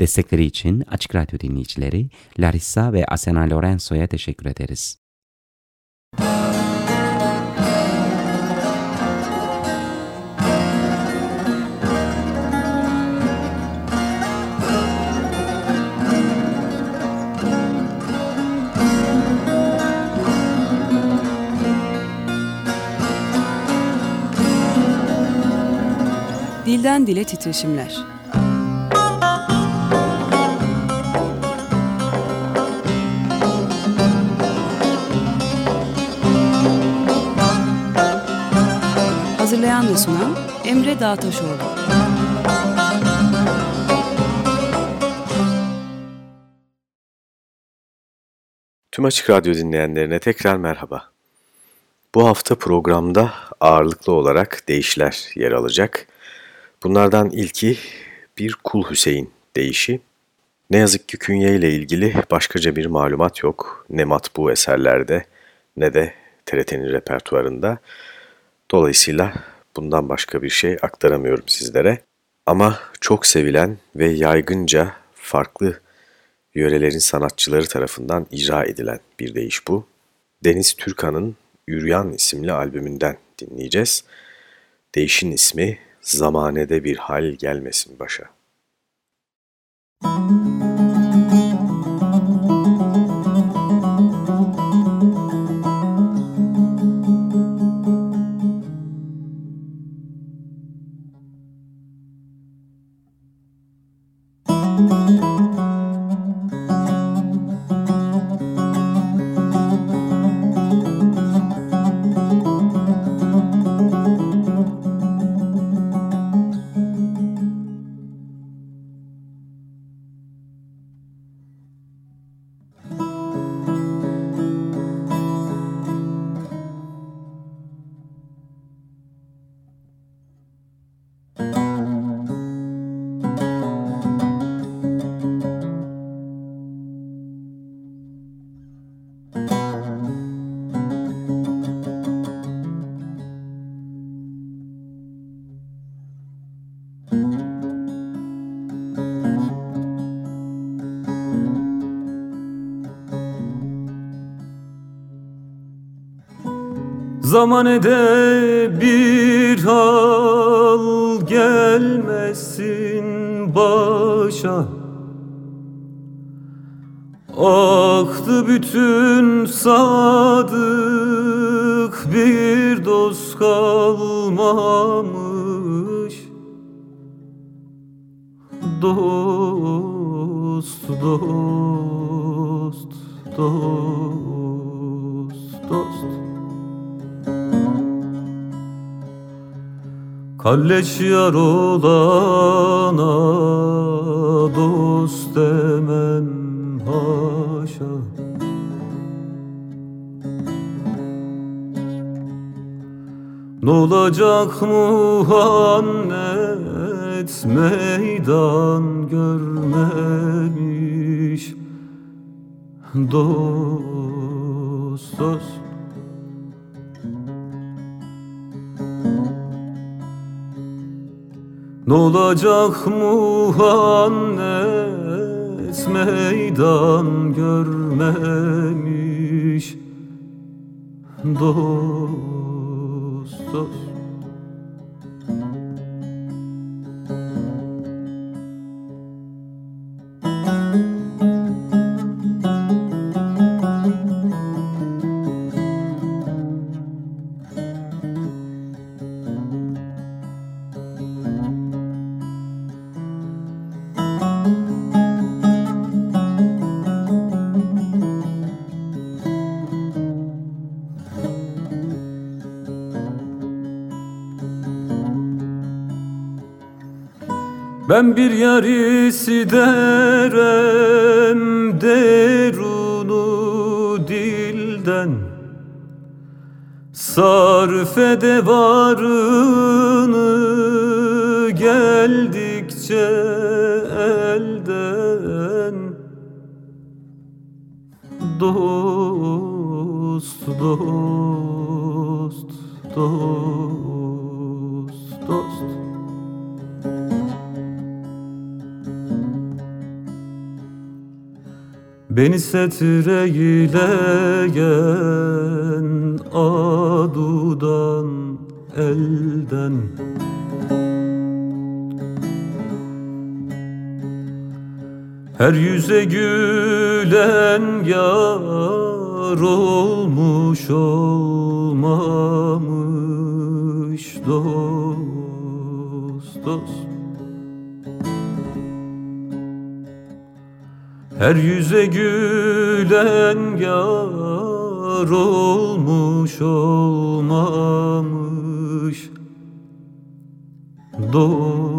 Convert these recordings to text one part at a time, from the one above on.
Destekleri için Açık Radyo dinleyicileri Larissa ve Asena Lorenzo'ya teşekkür ederiz. Dilden Dile Titreşimler Hazırlayan ve sunan Emre Dağtaşoğlu. Tüm Açık Radyo dinleyenlerine tekrar merhaba. Bu hafta programda ağırlıklı olarak değişler yer alacak. Bunlardan ilki bir Kul Hüseyin deyişi. Ne yazık ki künye ile ilgili başkaca bir malumat yok. Ne matbu eserlerde ne de TRT'nin repertuarında. Dolayısıyla bundan başka bir şey aktaramıyorum sizlere. Ama çok sevilen ve yaygınca farklı yörelerin sanatçıları tarafından icra edilen bir deyiş bu. Deniz Türkan'ın Üryan isimli albümünden dinleyeceğiz. Değişin ismi Zamanede Bir Hal Gelmesin Başa. Müzik Zamanede bir hal gelmesin başa. Aktı bütün sadık bir dost kalmamış. Dost, dost, dost, Kalleş yar olana dost demem haşa. N'olacak muhannet meydan görmemiş. Dost dost N'olacak muhannet meydan görmemiş Dost dost yarisi derem derunu dilden. Sarf ede Beni setreyleyen adudan elden. Her yüze gülen yar olmuş olmamış dost dost Her yüze gülen yar olmuş olmamış. Dost,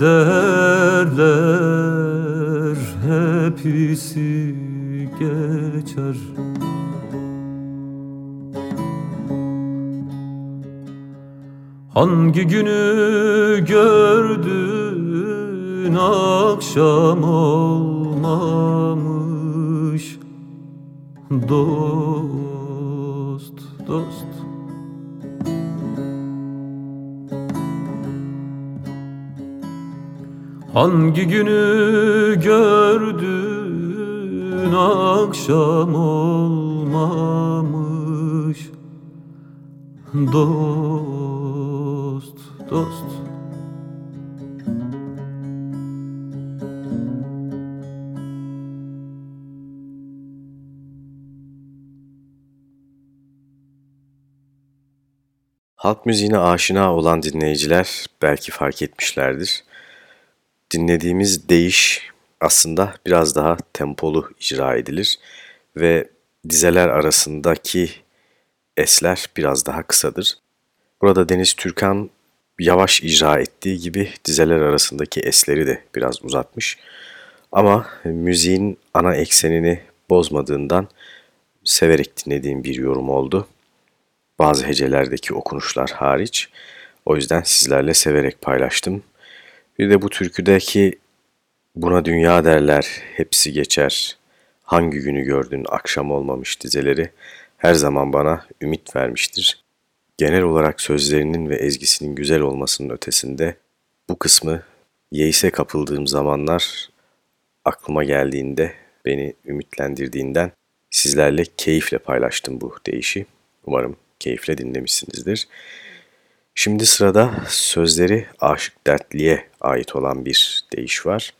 derler hepsi geçer. Hangi günü gördün akşam olmamış. Dost, dost Hangi günü gördün akşam olmamış? Dost, dost. Halk müziğine aşina olan dinleyiciler belki fark etmişlerdir dinlediğimiz değiş aslında biraz daha tempolu icra edilir ve dizeler arasındaki esler biraz daha kısadır. Burada Deniz Türkan yavaş icra ettiği gibi dizeler arasındaki esleri de biraz uzatmış. Ama müziğin ana eksenini bozmadığından severek dinlediğim bir yorum oldu. Bazı hecelerdeki okunuşlar hariç. O yüzden sizlerle severek paylaştım. Bir de bu türküdeki buna dünya derler, hepsi geçer, hangi günü gördün akşam olmamış dizeleri her zaman bana ümit vermiştir. Genel olarak sözlerinin ve ezgisinin güzel olmasının ötesinde bu kısmı Yeis'e kapıldığım zamanlar aklıma geldiğinde beni ümitlendirdiğinden sizlerle keyifle paylaştım bu deyişi. Umarım keyifle dinlemişsinizdir. Şimdi sırada sözleri Aşık Dertli'ye ait olan bir deyiş var.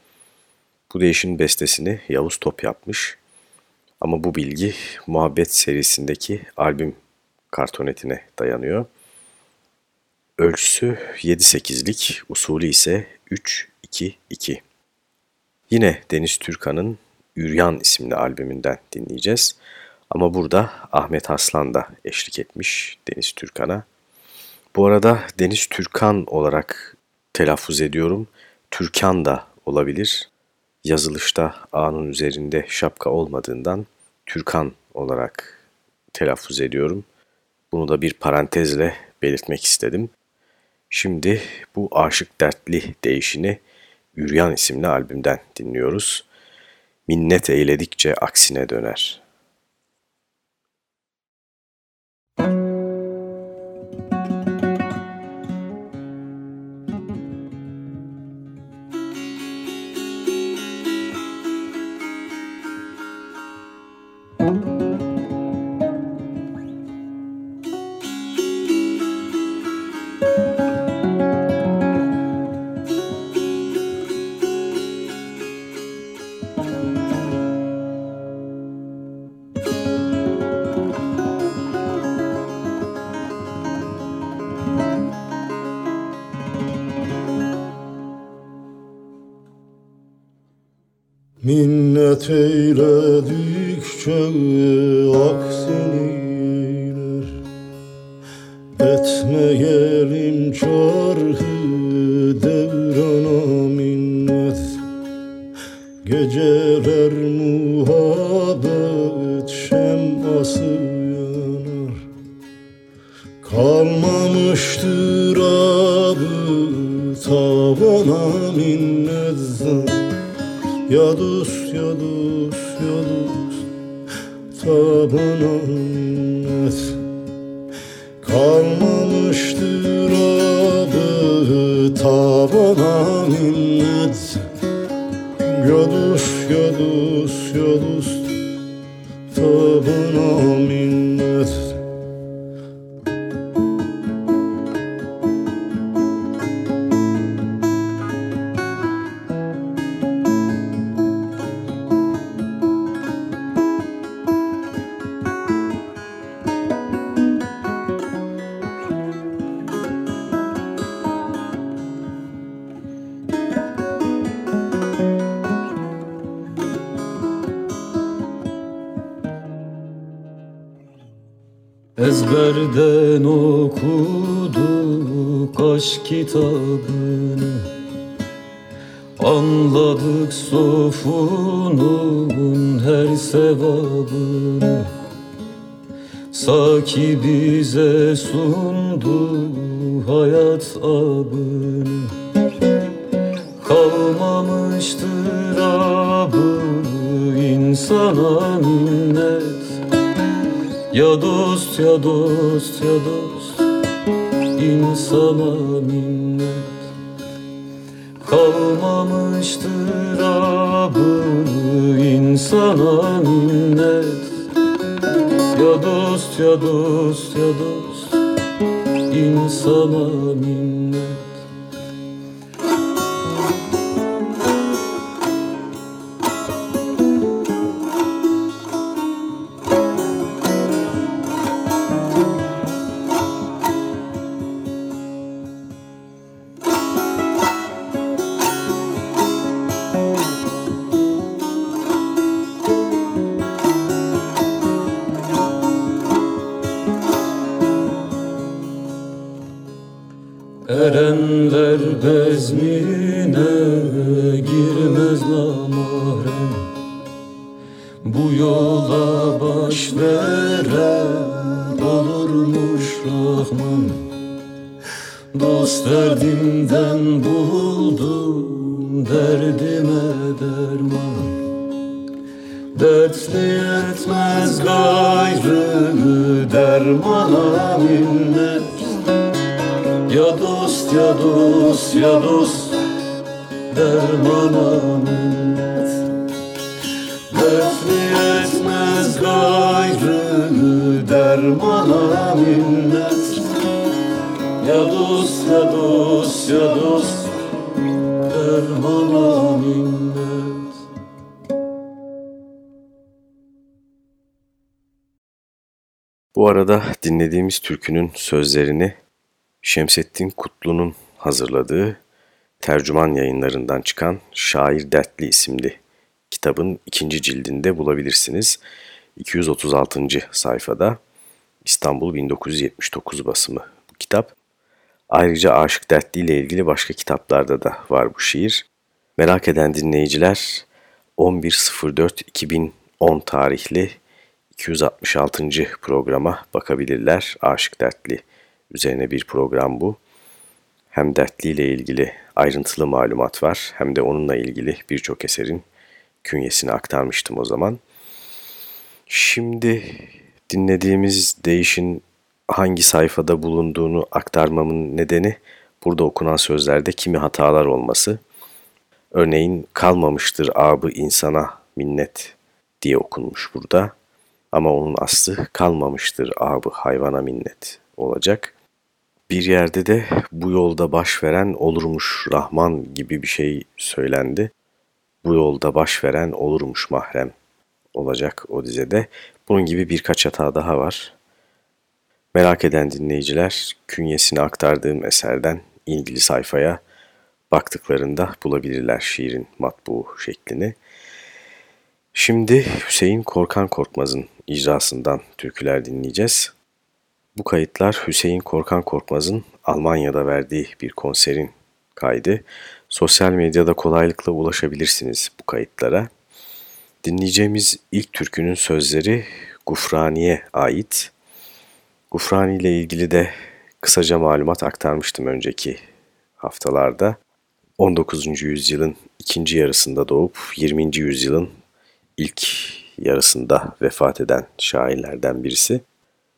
Bu deyişin bestesini Yavuz Top yapmış. Ama bu bilgi Muhabbet serisindeki albüm kartonetine dayanıyor. Ölçüsü 7-8'lik, usulü ise 3-2-2. Yine Deniz Türkan'ın Üryan isimli albümünden dinleyeceğiz. Ama burada Ahmet Aslan da eşlik etmiş Deniz Türkan'a. Bu arada Deniz Türkan olarak telaffuz ediyorum. Türkan da olabilir. Yazılışta A'nın üzerinde şapka olmadığından Türkan olarak telaffuz ediyorum. Bunu da bir parantezle belirtmek istedim. Şimdi bu Aşık Dertli değişini Üryan isimli albümden dinliyoruz. Minnet eyledikçe aksine döner.'' Tavana minnet ya dost ya dost ya dost Tabana minnet Kalmamıştır adı Tabana minnet Ya dost ya dost dinlediğimiz türkünün sözlerini Şemsettin Kutlu'nun hazırladığı tercüman yayınlarından çıkan Şair Dertli isimli kitabın ikinci cildinde bulabilirsiniz. 236. sayfada İstanbul 1979 basımı bu kitap. Ayrıca Aşık Dertli ile ilgili başka kitaplarda da var bu şiir. Merak eden dinleyiciler 11.04.2010 tarihli 266. programa bakabilirler. Aşık Dertli üzerine bir program bu. Hem Dertli ile ilgili ayrıntılı malumat var hem de onunla ilgili birçok eserin künyesini aktarmıştım o zaman. Şimdi dinlediğimiz değişin hangi sayfada bulunduğunu aktarmamın nedeni burada okunan sözlerde kimi hatalar olması. Örneğin kalmamıştır abı insana minnet diye okunmuş burada. Ama onun aslı kalmamıştır abı hayvana minnet olacak. Bir yerde de bu yolda baş veren olurmuş Rahman gibi bir şey söylendi. Bu yolda baş veren olurmuş mahrem olacak o dizede. Bunun gibi birkaç hata daha var. Merak eden dinleyiciler künyesini aktardığım eserden ilgili sayfaya baktıklarında bulabilirler şiirin matbu şeklini. Şimdi Hüseyin Korkan Korkmaz'ın icrasından türküler dinleyeceğiz. Bu kayıtlar Hüseyin Korkan Korkmaz'ın Almanya'da verdiği bir konserin kaydı. Sosyal medyada kolaylıkla ulaşabilirsiniz bu kayıtlara. Dinleyeceğimiz ilk türkünün sözleri Gufrani'ye ait. Gufrani ile ilgili de kısaca malumat aktarmıştım önceki haftalarda. 19. yüzyılın ikinci yarısında doğup 20. yüzyılın ilk yarısında vefat eden şairlerden birisi.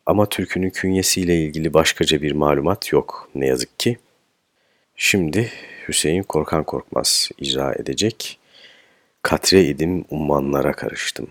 Ama türkünün künyesiyle ilgili başkaca bir malumat yok ne yazık ki. Şimdi Hüseyin Korkan Korkmaz icra edecek. Katre idim ummanlara karıştım.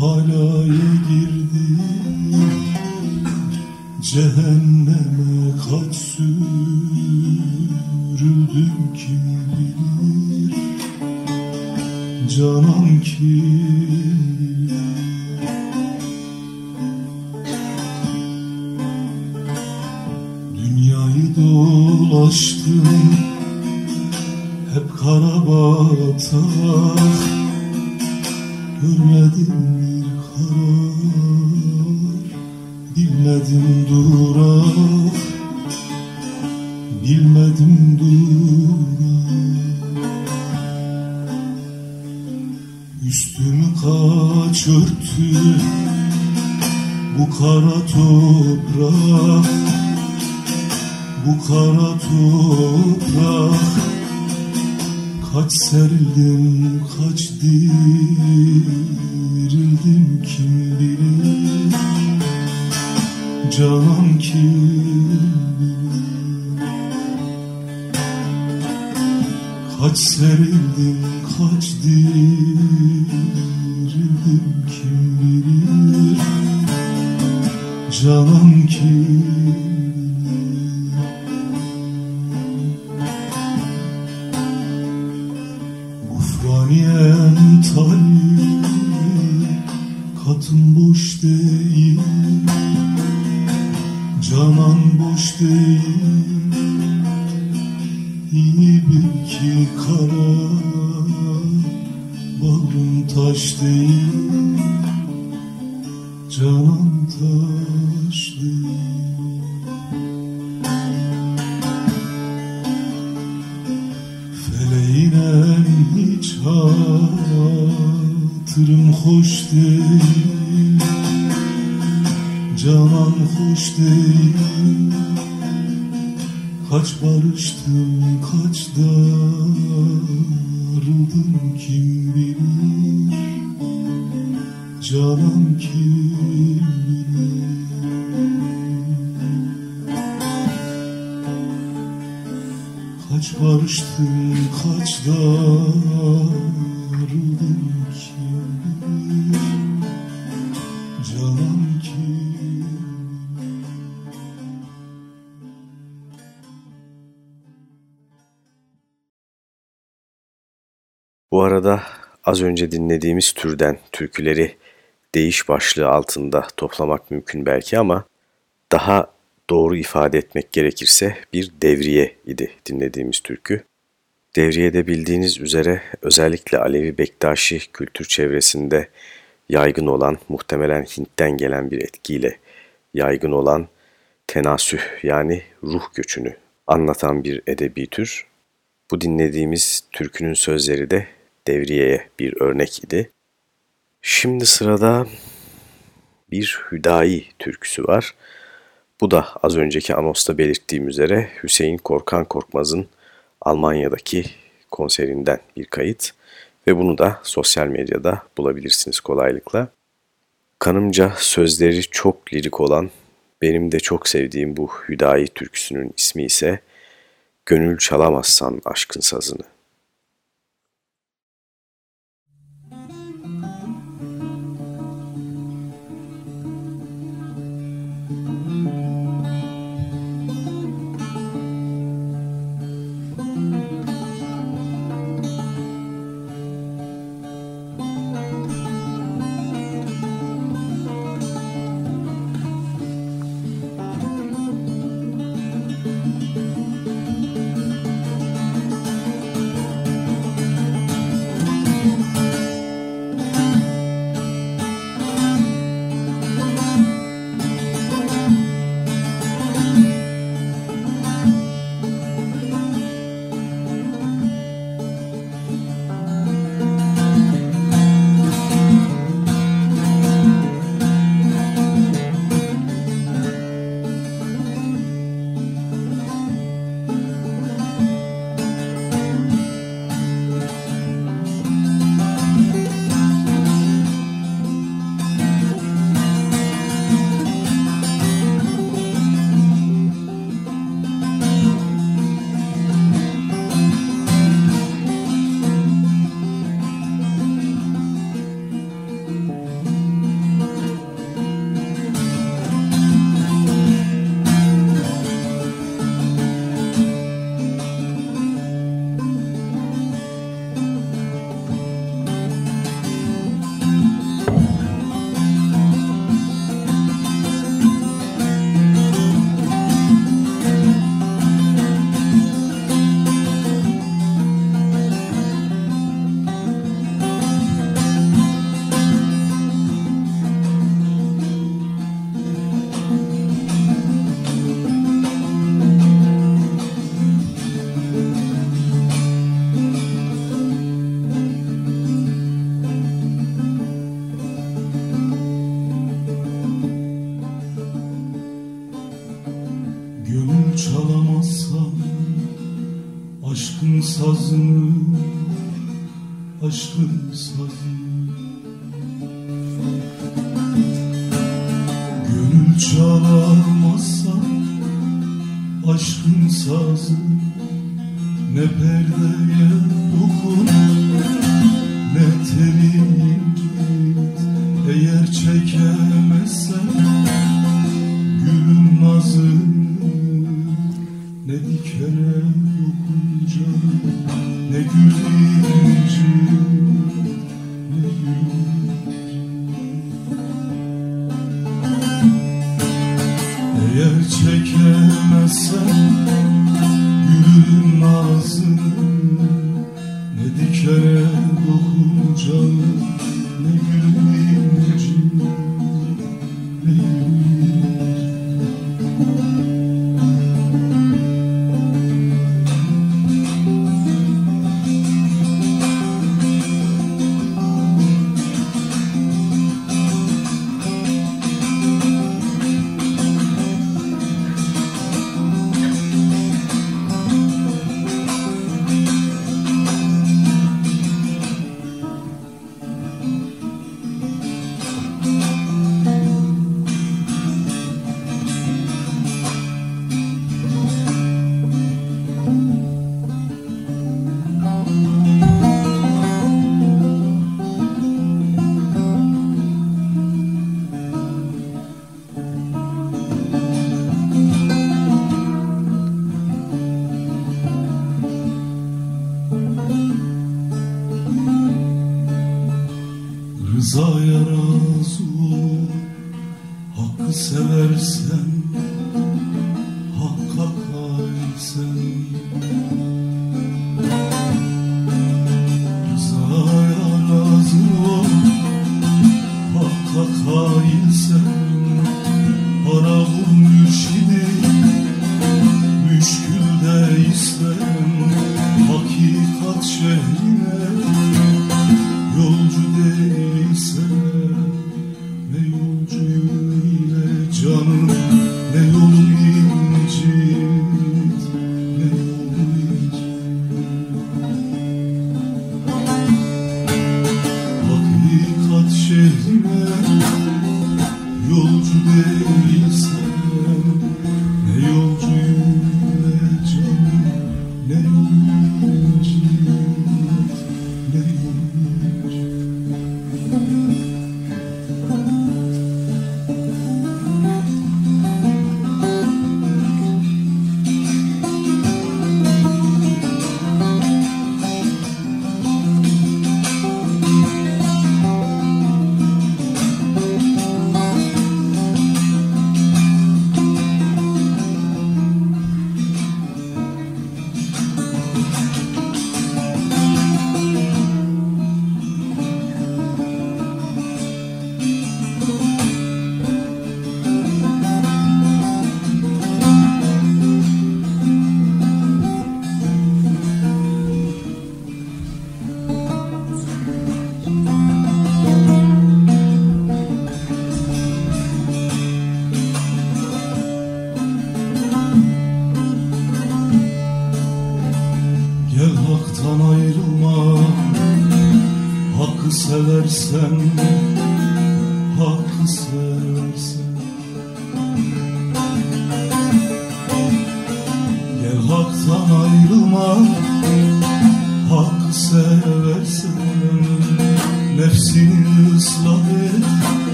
alaya girdim Cehenneme kaç sürüldüm hatırım hoş değil Canan hoş değil Kaç barıştım kaç darıldım kim bilir Canan kim Bu arada az önce dinlediğimiz türden türküleri değiş başlığı altında toplamak mümkün belki ama daha doğru ifade etmek gerekirse bir devriye idi dinlediğimiz türkü. Devriye de bildiğiniz üzere özellikle Alevi Bektaşi kültür çevresinde yaygın olan, muhtemelen Hint'ten gelen bir etkiyle yaygın olan tenasüh yani ruh göçünü anlatan bir edebi tür. Bu dinlediğimiz türkünün sözleri de devriyeye bir örnek idi. Şimdi sırada bir Hüdayi türküsü var. Bu da az önceki anosta belirttiğim üzere Hüseyin Korkan Korkmaz'ın Almanya'daki konserinden bir kayıt ve bunu da sosyal medyada bulabilirsiniz kolaylıkla. Kanımca sözleri çok lirik olan, benim de çok sevdiğim bu Hüdayi türküsünün ismi ise Gönül Çalamazsan Aşkın Sazını. Ne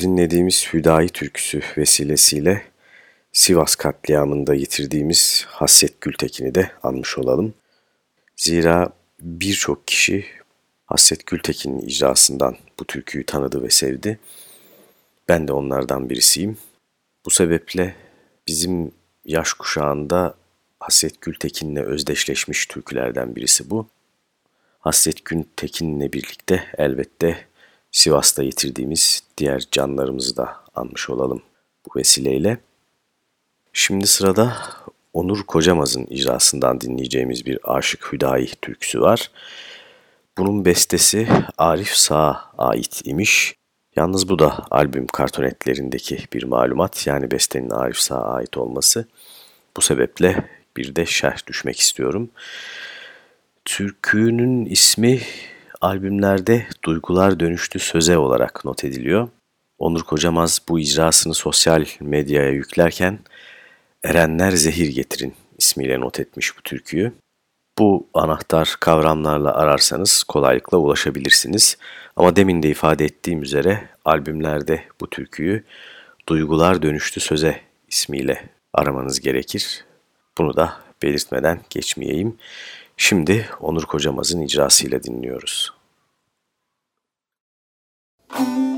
dinlediğimiz Hüdayi türküsü vesilesiyle Sivas katliamında yitirdiğimiz Hasret Gültekin'i de anmış olalım. Zira birçok kişi Hasret Gültekin'in icrasından bu türküyü tanıdı ve sevdi. Ben de onlardan birisiyim. Bu sebeple bizim yaş kuşağında Hasret Gültekin'le özdeşleşmiş türkülerden birisi bu. Hasret Gültekin'le birlikte elbette Sivas'ta yitirdiğimiz diğer canlarımızı da anmış olalım bu vesileyle. Şimdi sırada Onur Kocamaz'ın icrasından dinleyeceğimiz bir Aşık Hüdayi türküsü var. Bunun bestesi Arif Sağ'a ait imiş. Yalnız bu da albüm kartonetlerindeki bir malumat yani bestenin Arif Sağ'a ait olması. Bu sebeple bir de şerh düşmek istiyorum. Türkünün ismi albümlerde duygular dönüştü söze olarak not ediliyor. Onur Kocamaz bu icrasını sosyal medyaya yüklerken Erenler Zehir Getirin ismiyle not etmiş bu türküyü. Bu anahtar kavramlarla ararsanız kolaylıkla ulaşabilirsiniz. Ama demin de ifade ettiğim üzere albümlerde bu türküyü Duygular Dönüştü Söze ismiyle aramanız gerekir. Bunu da belirtmeden geçmeyeyim. Şimdi Onur Kocamaz'ın icrasıyla dinliyoruz. Müzik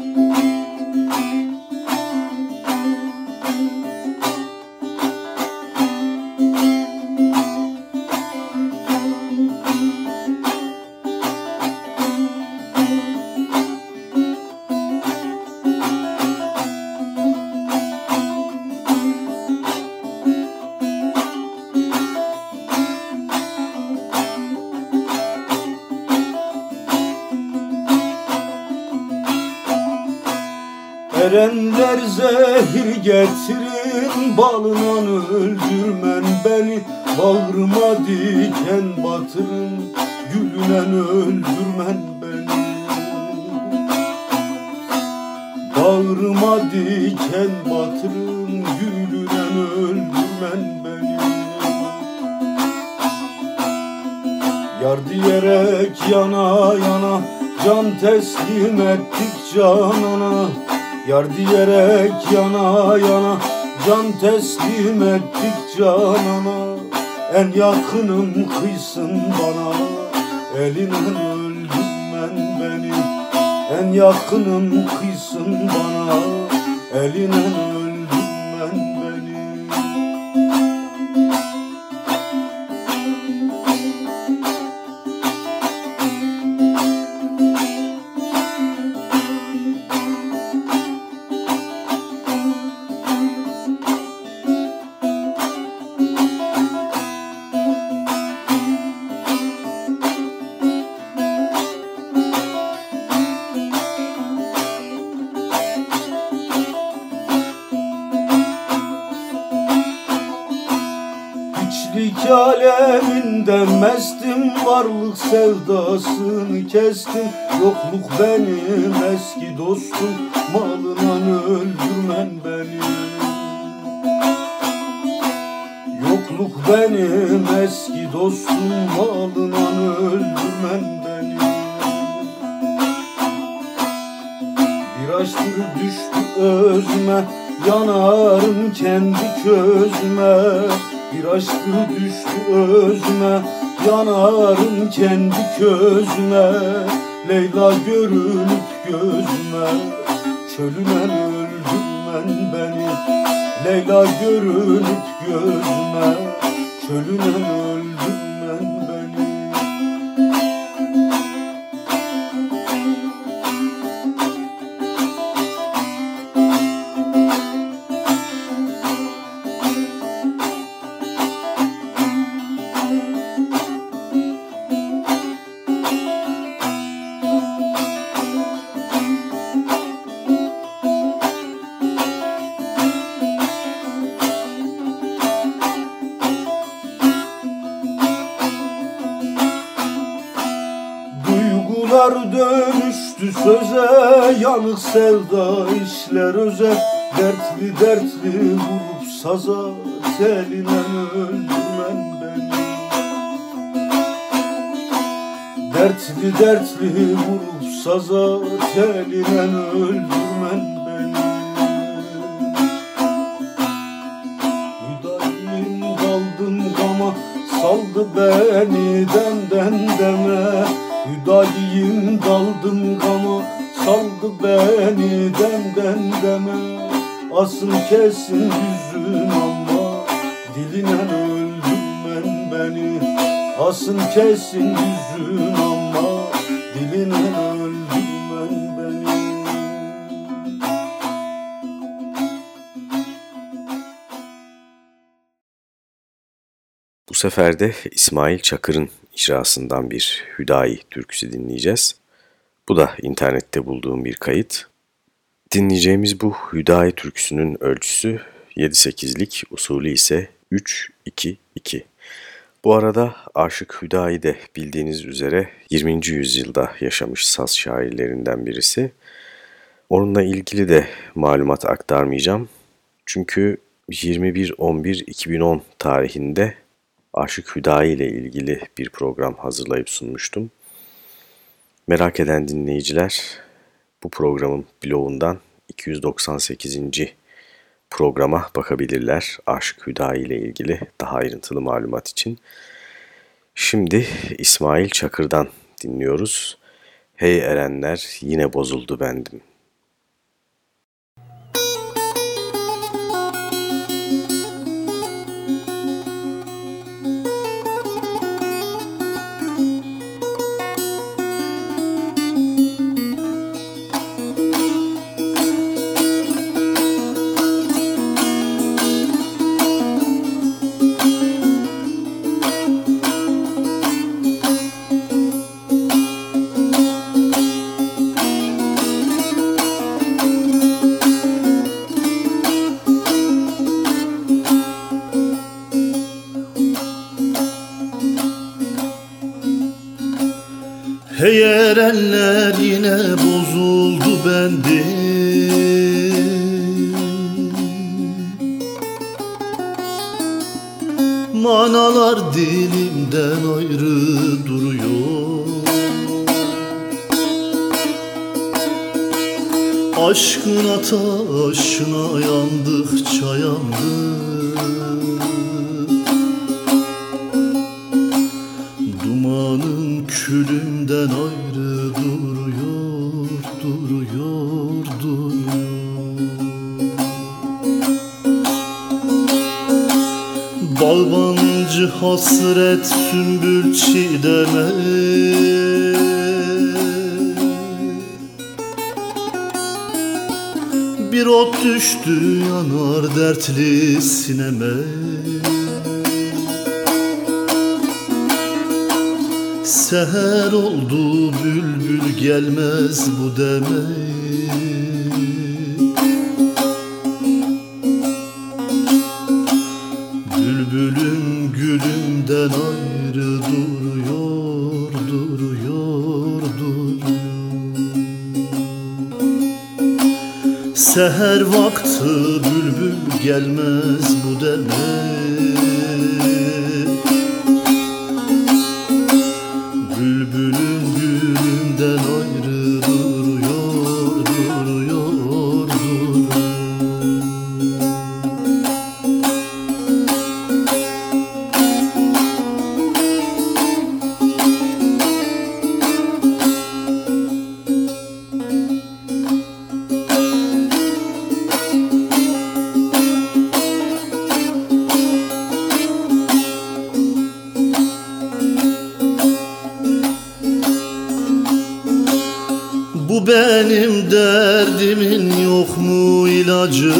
Erenler zehir getirin balından öldürmen beni. Bağrıma diken batırın gülünen öldürmen beni. Bağrıma diken batırın gülünen öldürmen beni. Yar diyerek yana yana can teslim ettik canana Yar diyerek yana yana Can teslim ettik canana En yakınım kıysın bana. Elinden öldürmen beni En yakınım kıysın bana. Elinden sevdasını kestim Yokluk benim eski dostum. Malına öldürmen beni? Yokluk benim eski dostum. Malına öldürmen beni? Bir aşktır düştü özüme. Yanarım kendi közüme Bir aşktır düştü özüme Yanarım kendi közüme. Leyla görünüp gözüme Çölünen öldürmen beni. Leyla görünüp gözüme Çölünen öldürmen yanık sevda işler öze Dertli dertli vurup saza Telinen öldürmen beni. Dertli dertli vurup saza Telinen öldürmen Kesin yüzün ama dilinle öldürmen beni Bu sefer de İsmail Çakır'ın icrasından bir Hüdayi türküsü dinleyeceğiz. Bu da internette bulduğum bir kayıt. Dinleyeceğimiz bu Hüdayi türküsünün ölçüsü 7-8'lik, usulü ise 3-2-2. Bu arada Aşık Hüdayi de bildiğiniz üzere 20. yüzyılda yaşamış saz şairlerinden birisi. Onunla ilgili de malumat aktarmayacağım. Çünkü 21-11-2010 tarihinde Aşık Hüdayi ile ilgili bir program hazırlayıp sunmuştum. Merak eden dinleyiciler bu programın blogundan 298. programa bakabilirler. Aşık Hüdayi ile ilgili daha ayrıntılı malumat için. Şimdi İsmail Çakır'dan dinliyoruz. Hey erenler yine bozuldu bendim. Dilimden ayrı duruyor. Aşkın ateşine yandıkça yandık Dumanın külümden ayrı duruyor, duruyor, duruyor Balbancı hasret sümbül çiğdeme. Bir ot düştü yanar dertli sineme. Seher oldu bülbül gelmez bu deme Seher vakti bülbül gelmez bu deme Bu benim derdimin yok mu ilacı?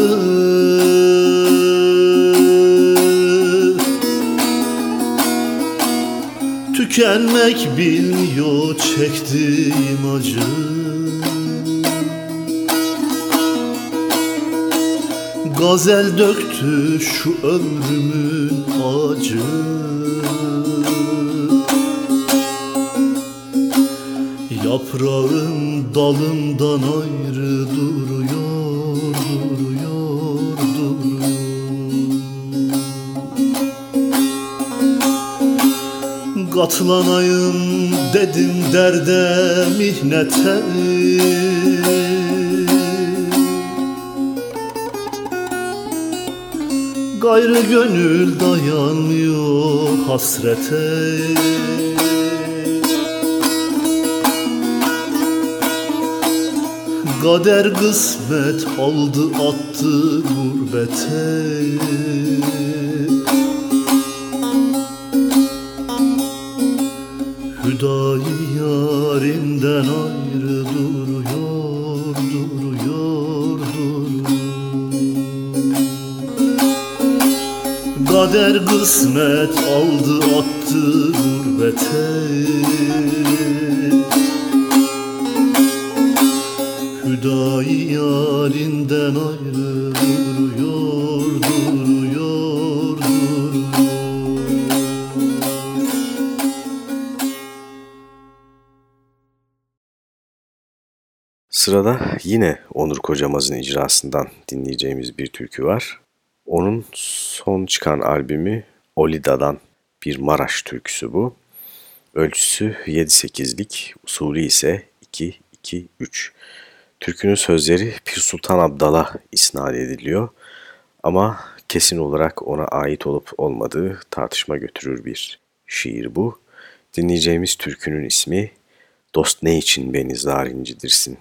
Tükenmek bilmiyor çektiğim acı. Gazel döktü şu ömrümün acı Yaprağım dalımdan ayrı duruyor, duruyor, duruyor. Katlanayım dedim derde mihnete. Gayrı gönül dayanmıyor hasrete Kader kısmet aldı attı gurbete. Hüdayi yarimden ayrı duruyor, duruyor, duruyor. Kader kısmet aldı attı gurbete. Sırada yine Onur Kocamaz'ın icrasından dinleyeceğimiz bir türkü var. Onun son çıkan albümü Olida'dan bir Maraş türküsü bu. Ölçüsü 7-8'lik, usulü ise 2-2-3. Türkünün sözleri Pir Sultan Abdal'a isnat ediliyor ama kesin olarak ona ait olup olmadığı tartışma götürür bir şiir bu. Dinleyeceğimiz türkünün ismi Dost ne için beni zar incidirsin?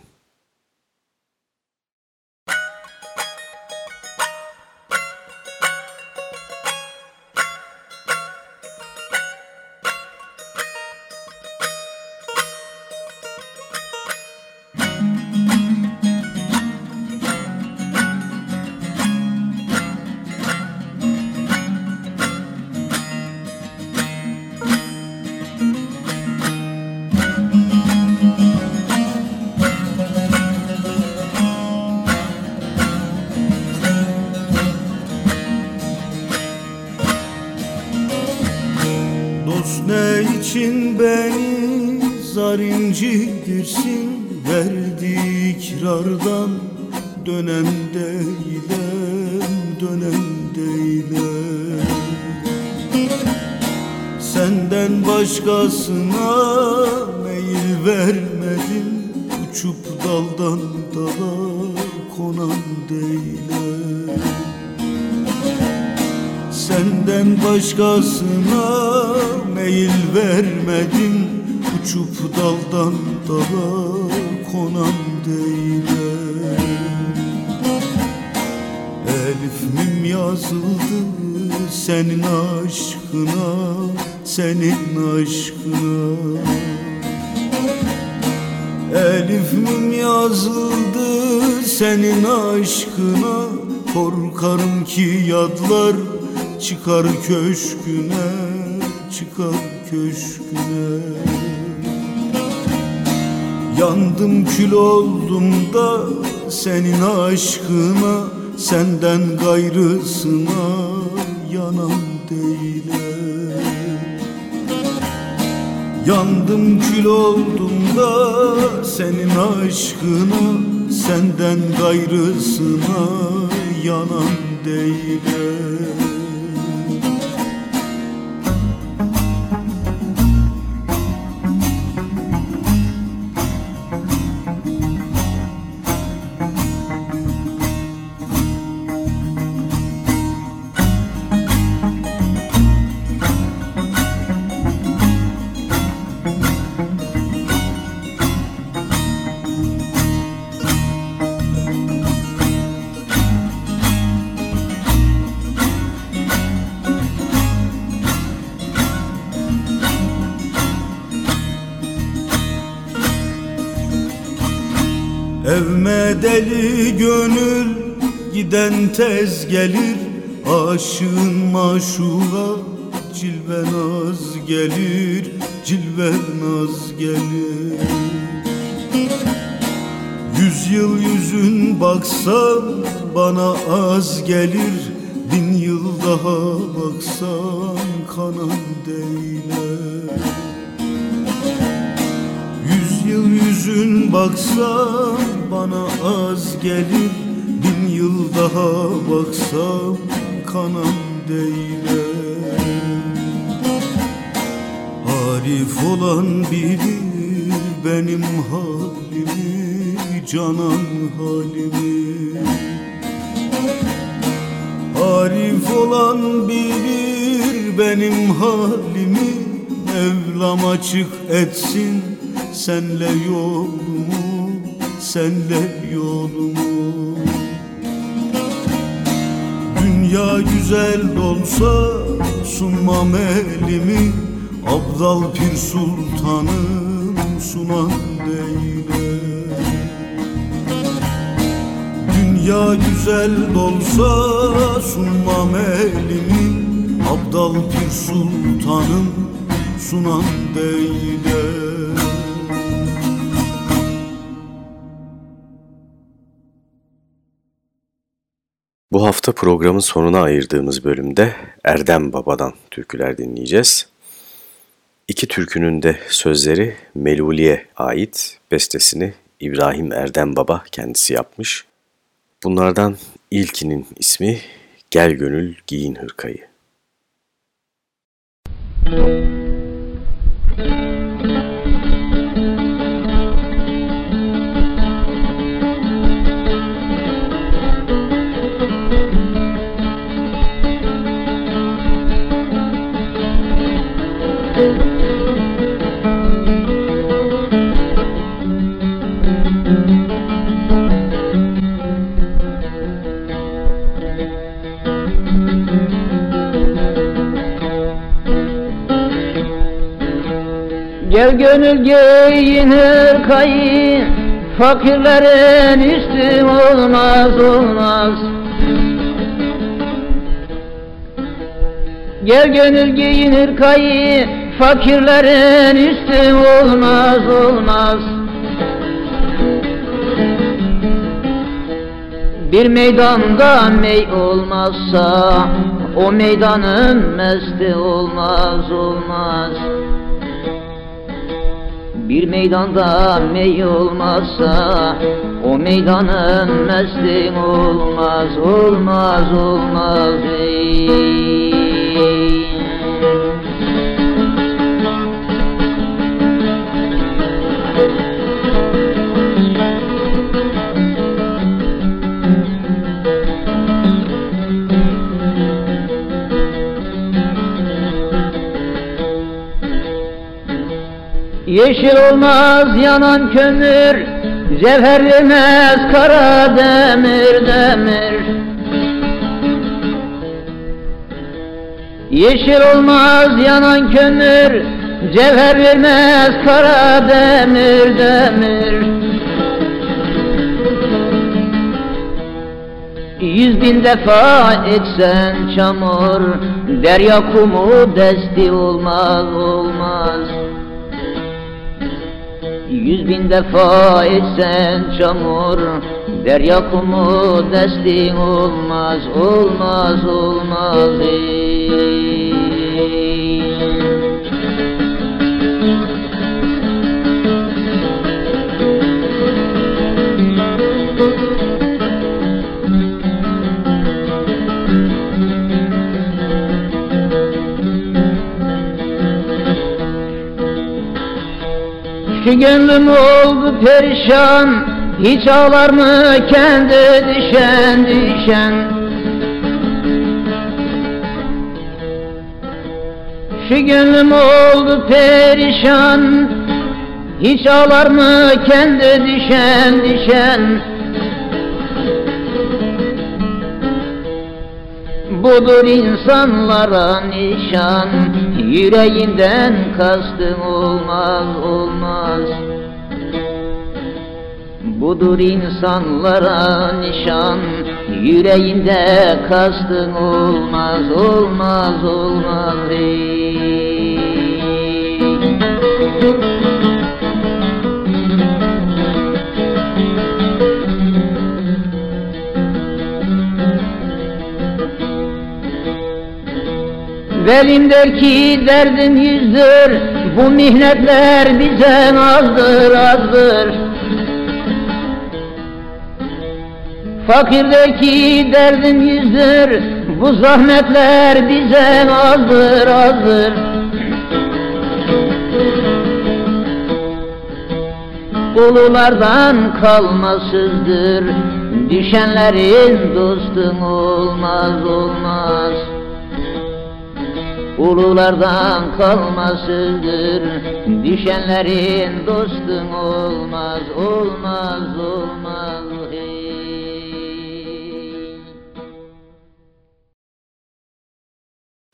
Yazıldı senin aşkına Senin aşkına. Elif mim yazıldı senin aşkına. Korkarım ki yadlar çıkar köşküne Çıkar köşküne. Yandım kül oldum da senin aşkına Senden gayrısına yanan değilim. Yandım kül oldum da senin aşkına Senden gayrısına yanan değilim giden tez gelir Aşığın maşuğa cilve naz gelir Cilve naz gelir. Yüz yıl yüzün baksan bana az gelir Bin yıl daha baksan kanan değilim Yüz yıl yüzün baksan bana az gelir Yıl daha baksam kanam değilim Arif olan bilir benim halimi Canan halimi. Arif olan bilir benim halimi Mevlam açık etsin senle yolumu Senle yolumu Dünya güzel olsa sunmam elimi. Abdal Pir Sultanım sunan değiller Dünya güzel dolsa sunmam elimi. Abdal Pir Sultanım sunan değiller hafta programın sonuna ayırdığımız bölümde Erdem Baba'dan türküler dinleyeceğiz. İki türkünün de sözleri Meluli'ye ait, bestesini İbrahim Erdem Baba kendisi yapmış. Bunlardan ilkinin ismi Gel Gönül Giyin Hırkayı. Müzik Gel gönül giyinir kayın Fakirlerin üstü olmaz olmaz. Gel gönül giyinir kayı Fakirlerin üstü olmaz olmaz. Bir meydanda mey olmazsa O meydanın mesti olmaz olmaz bir meydanda mey olmazsa O meydanın mesli olmaz olmaz olmaz ey. Yeşil olmaz yanan kömür Cevherlemez kara demir demir. Yeşil olmaz yanan kömür Cevher vermez kara demir demir. Yüz bin defa etsen çamur Derya kumu desti olmaz olmaz Yüz bin defa etsen çamur Derya kumu destin olmaz Olmaz olmaz ey. Şu gönlüm oldu perişan Hiç ağlar mı kendi düşen düşen? Şu gönlüm oldu perişan Hiç ağlar mı kendi düşen düşen? Budur insanlara nişan Yüreğinden kastın olmaz olmaz Budur insanlara nişan Yüreğinde kastın olmaz olmaz olmaz ey. Velim der ki derdim yüzdür Bu mihnetler bize azdır azdır Fakir der ki derdim yüzdür Bu zahmetler bize azdır azdır. Ululardan kalmasızdır. Düşenlerin dostun olmaz olmaz. Ululardan kalmasıdır Düşenlerin dostun olmaz Olmaz olmaz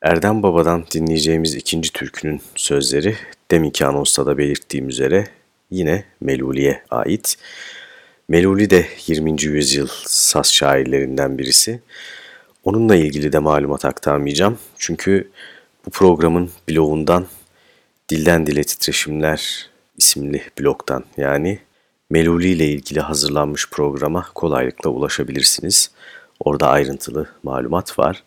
Erdem Baba'dan dinleyeceğimiz ikinci türkünün sözleri deminki anonsta da belirttiğim üzere yine Meluli'ye ait. Meluli de 20. yüzyıl saz şairlerinden birisi. Onunla ilgili de malumat aktarmayacağım. Çünkü bu programın blogundan Dilden Dile Titreşimler isimli bloktan yani Meluli ile ilgili hazırlanmış programa kolaylıkla ulaşabilirsiniz. Orada ayrıntılı malumat var.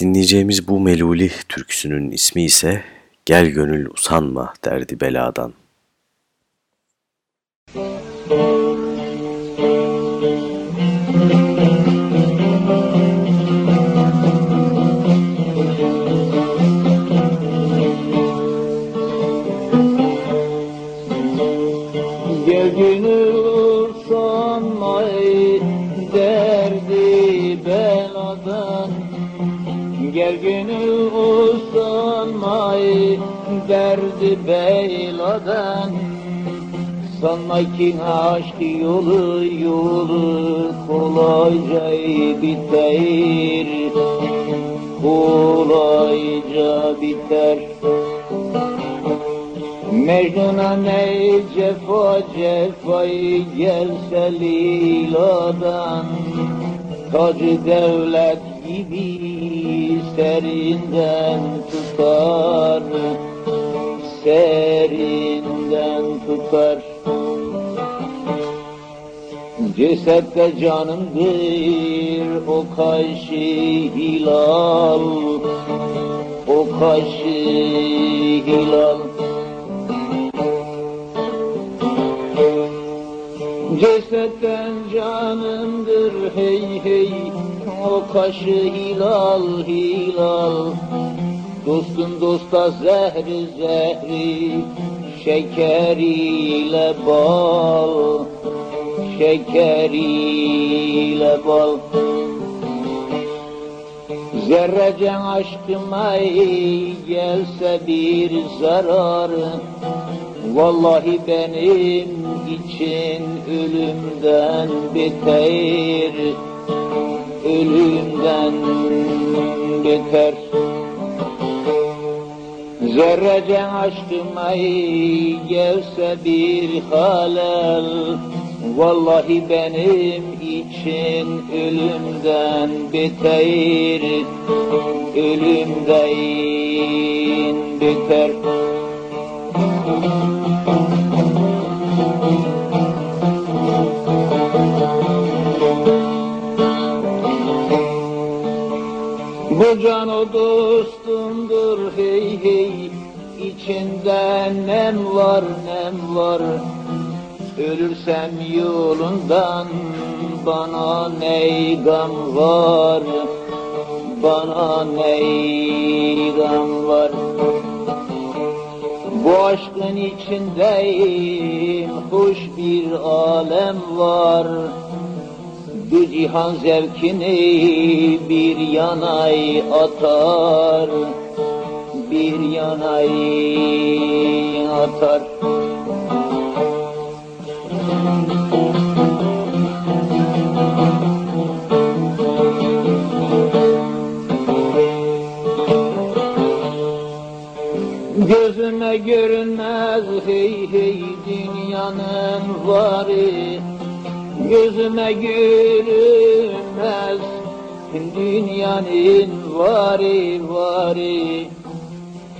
Dinleyeceğimiz bu Meluli türküsünün ismi ise Gel Gönül Usanma Derdi Beladan. Gel gönül usanmay derdi beyladan. Sanma ki aşk yolu yolu kolayca biter. Kolayca biter. Mecnun'a ne cefa cefayı gelse liladan Tacı devlet gibi serinden tutar Serinden tutar Cesette canımdır o kaşı hilal O kaşı hilal. Cesetten canımdır hey hey o kaşı hilal hilal. Dostun dosta zehri zehri Şekeriyle bal. Şekeriyle bal. Zerrecen aşkıma gelse bir zarar Vallahi benim için ölümden beter ölümden beter Zerrece aşkıma gelse bir halel. Vallahi benim için ölümden beter Ölümden beter. Bu can o dostumdur hey hey. İçinde nem var nem var. Ölürsem yolundan bana ney gam var? Bana ney gam var? Bu aşkın içindeyim hoş bir alem var bu cihan zevkini bir yanay atar. Bir yanay atar. Gözüme görünmez hey hey dünyanın varı Gözüme görünmez dünyanın varı varı.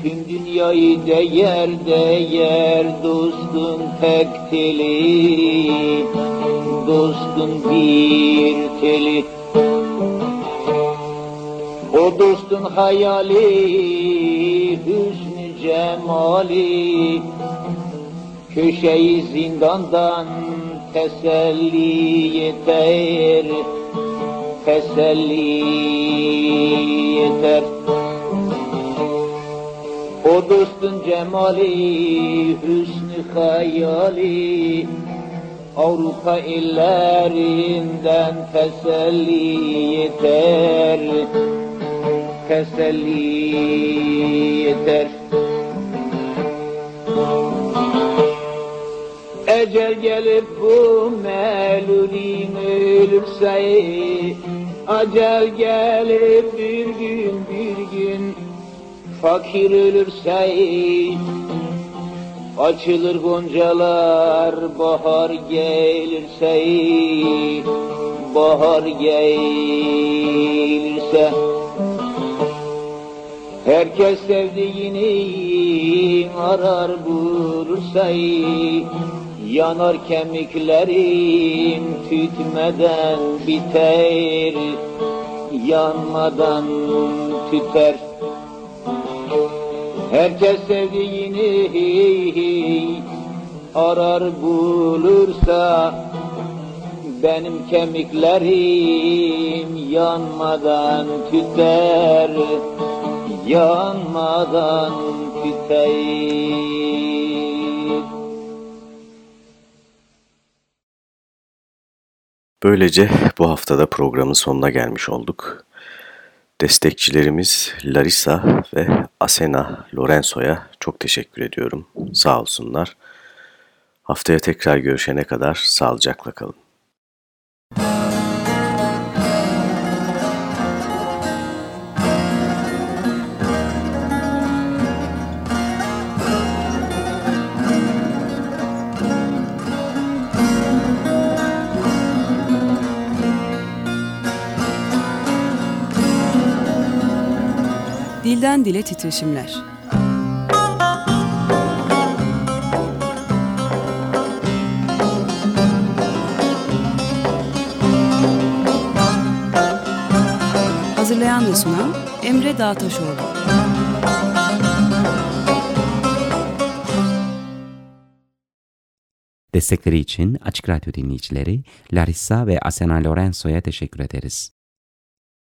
Tüm dünyayı değer değer dostun tek teli. Dostun bir teli. O dostun hayali hüsnü cemali. Köşeyi zindandan teselli yeter Teselli yeter. O dostun cemali, hüsnü hayali Avrupa illerinden teselli yeter Teselli yeter Ecel gelip bu melulim ölürse Acel gelip bir gün bir gün Fakir ölürse Açılır goncalar bahar gelirse Bahar gelirse. Herkes sevdiğini arar bulursa Yanar kemiklerim tütmeden biter Yanmadan tüter. Herkes sevdiğini arar bulursa Benim kemiklerim yanmadan tüter Yanmadan tüter Böylece bu haftada programın sonuna gelmiş olduk. Destekçilerimiz Larissa ve Asena Lorenzo'ya çok teşekkür ediyorum. Sağ olsunlar. Haftaya tekrar görüşene kadar sağlıcakla kalın. Dilden dile titreşimler. Hazırlayan ve sunan Emre Dağtaşoğlu. Destekleri için Açık Radyo dinleyicileri Larissa ve Asena Lorenzo'ya teşekkür ederiz.